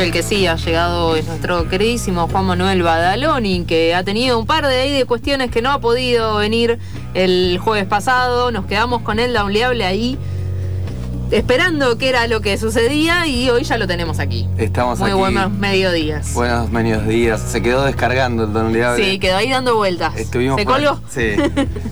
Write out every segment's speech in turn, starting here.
El que sí ha llegado es nuestro queridísimo Juan Manuel Badaloni, que ha tenido un par de, ahí de cuestiones que no ha podido venir el jueves pasado. Nos quedamos con él lauleable ahí esperando qué era lo que sucedía y hoy ya lo tenemos aquí. Estamos Muy buenos mediodías. Buenos mediodías. Se quedó descargando el Don Sí, quedó ahí dando vueltas. Estuvimos ¿Se colgó? Sí.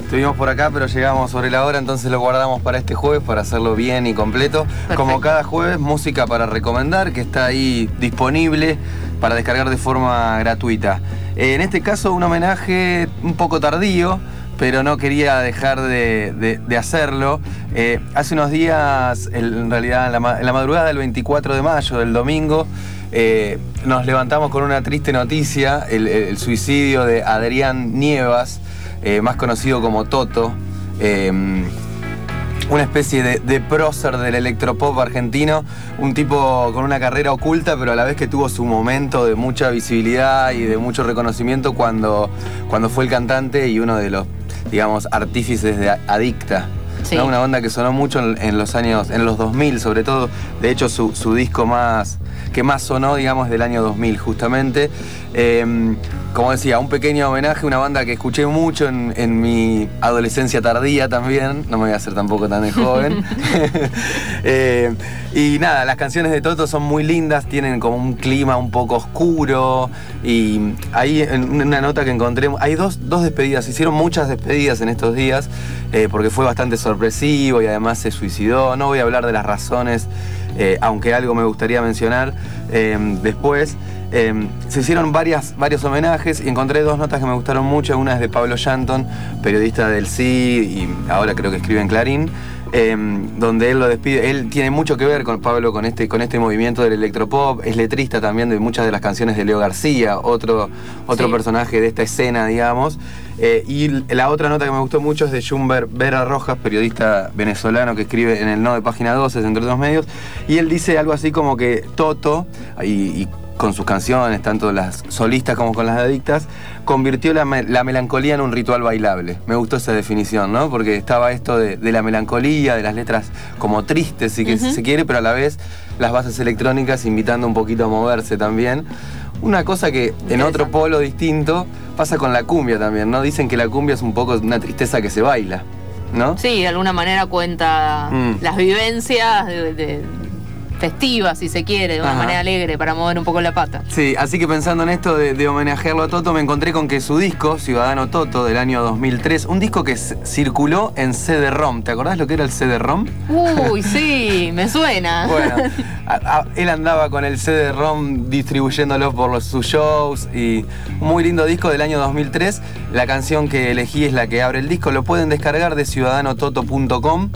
Estuvimos por acá, pero llegamos sobre la hora, entonces lo guardamos para este jueves para hacerlo bien y completo. Como cada jueves, música para recomendar que está ahí disponible para descargar de forma gratuita. Eh, en este caso, un homenaje un poco tardío pero no quería dejar de, hacerlo. Eh, hace unos días, en realidad en la, madrugada del 24 de mayo, del domingo, eh, nos levantamos con una triste noticia, el, suicidio de Adrián Nievas, eh, más conocido como Toto una especie de, prócer del electropop argentino, un tipo con una carrera oculta, pero a la vez que tuvo su momento de mucha visibilidad y de mucho reconocimiento cuando, cuando fue el cantante y uno de los digamos, artífices de Adicta. Una banda que sonó mucho en, los años, en los 2000 sobre todo. De hecho, su, disco más, que más sonó, digamos, del año 2000 justamente. Em, como decía, un pequeño homenaje, una banda que escuché mucho en, mi adolescencia tardía también, no me voy a hacer tampoco tan de joven. Eh, y nada, las canciones de Toto son muy lindas, tienen como un clima un poco oscuro. Y ahí en una nota que encontré, hay dos, despedidas, hicieron muchas despedidas en estos días, eh, porque fue bastante sorpresivo y además se suicidó. No voy a hablar de las razones, eh, aunque algo me gustaría mencionar después. Em, se hicieron varios homenajes y encontré dos notas que me gustaron mucho. Una es de Pablo Shanton, periodista del sí y ahora creo que escribe en Clarín. Em, donde él lo despide. Él tiene mucho que ver con Pablo con este, con este movimiento del electropop, es letrista también de muchas de las canciones de Leo García, otro, otro personaje de esta escena, digamos. Eh, y la otra nota que me gustó mucho es de Jumber Vera Rojas, periodista venezolano que escribe en el No de Página 12, entre otros medios, y él dice algo así como que Toto, y con sus canciones, tanto las solistas como con las adictas, convirtió la, melancolía en un ritual bailable. Me gustó esa definición, ¿no? Porque estaba esto de, la melancolía, de las letras como tristes, si, que, se quiere, pero a la vez las bases electrónicas invitando un poquito a moverse también. Una cosa que en otro polo distinto pasa con la cumbia también, ¿no? Dicen que la cumbia es un poco una tristeza que se baila. ¿No? Sí, de alguna manera cuenta mm. las vivencias de, festiva, si se quiere, de una manera alegre, para mover un poco la pata. Sí, así que pensando en esto de, homenajearlo a Toto, me encontré con que su disco, Ciudadano Toto, del año 2003, un disco que circuló en CD-ROM. ¿Te acordás lo que era el CD-ROM? Uy, sí, me suena. bueno, él andaba con el CD-ROM distribuyéndolo por sus shows y un muy lindo disco del año 2003. La canción que elegí es la que abre el disco. Lo pueden descargar de ciudadanototo.com.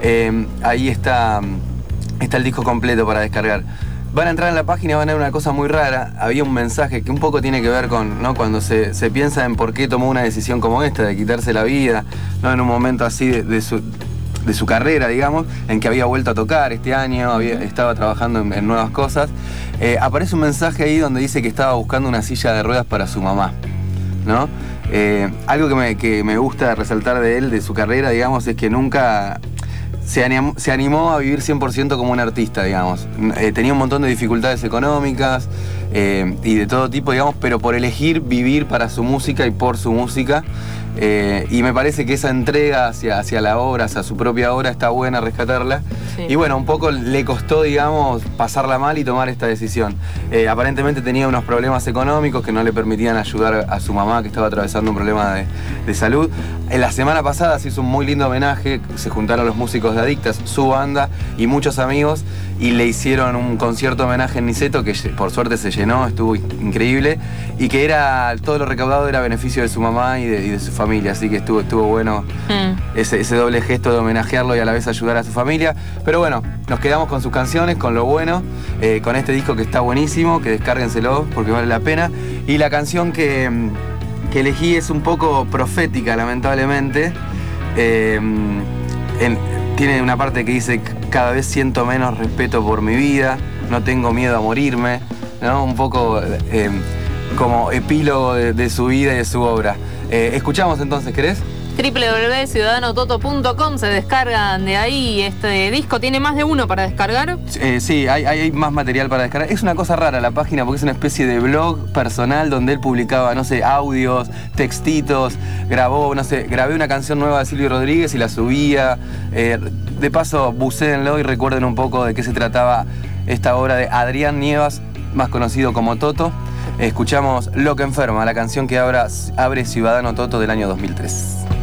Eh, ahí está está el disco completo para descargar. Van a entrar en la página y van a ver una cosa muy rara. Había un mensaje que un poco tiene que ver con ¿no? cuando se, piensa en por qué tomó una decisión como esta, de quitarse la vida, ¿no? en un momento así de, su, carrera, digamos, en que había vuelto a tocar este año, había, estaba trabajando en, nuevas cosas. Eh, aparece un mensaje ahí donde dice que estaba buscando una silla de ruedas para su mamá. ¿no? Eh, algo que me, que me gusta resaltar de él, de su carrera, digamos, es que nunca se animó, a vivir 100% como un artista, digamos. Eh, tenía un montón de dificultades económicas eh, y de todo tipo, digamos, pero por elegir vivir para su música y por su música, eh, y me parece que esa entrega hacia, hacia la obra, hacia su propia obra, está buena rescatarla. Y bueno, un poco le costó, digamos, pasarla mal y tomar esta decisión. Eh, aparentemente tenía unos problemas económicos que no le permitían ayudar a su mamá que estaba atravesando un problema de, salud. En la semana pasada se hizo un muy lindo homenaje, se juntaron los músicos de Adictas, su banda y muchos amigos y le hicieron un concierto homenaje en Niceto que por suerte se llenó, estuvo increíble y que era todo lo recaudado era beneficio de su mamá y de su familia así que estuvo, estuvo bueno mm. ese, doble gesto de homenajearlo y a la vez ayudar a su familia. Pero bueno, nos quedamos con sus canciones, con lo bueno, eh, con este disco que está buenísimo, que descárguenselo porque vale la pena. Y la canción que, elegí es un poco profética, lamentablemente. Eh, tiene una parte que dice, cada vez siento menos respeto por mi vida, no tengo miedo a morirme, ¿no? Un poco eh, como epílogo de, su vida y de su obra. Eh, escuchamos entonces, ¿querés? www.ciudadanototo.com se descargan de ahí este disco. ¿Tiene más de uno para descargar? Eh, sí, hay, hay, más material para descargar. Es una cosa rara la página porque es una especie de blog personal donde él publicaba, no sé, audios, textitos, grabó, no sé, grabé una canción nueva de Silvio Rodríguez y la subía. Eh, de paso, bucéenlo y recuerden un poco de qué se trataba esta obra de Adrián Nievas, más conocido como Toto. Escuchamos Lo que enferma, la canción que abre Ciudadano Toto del año 2003.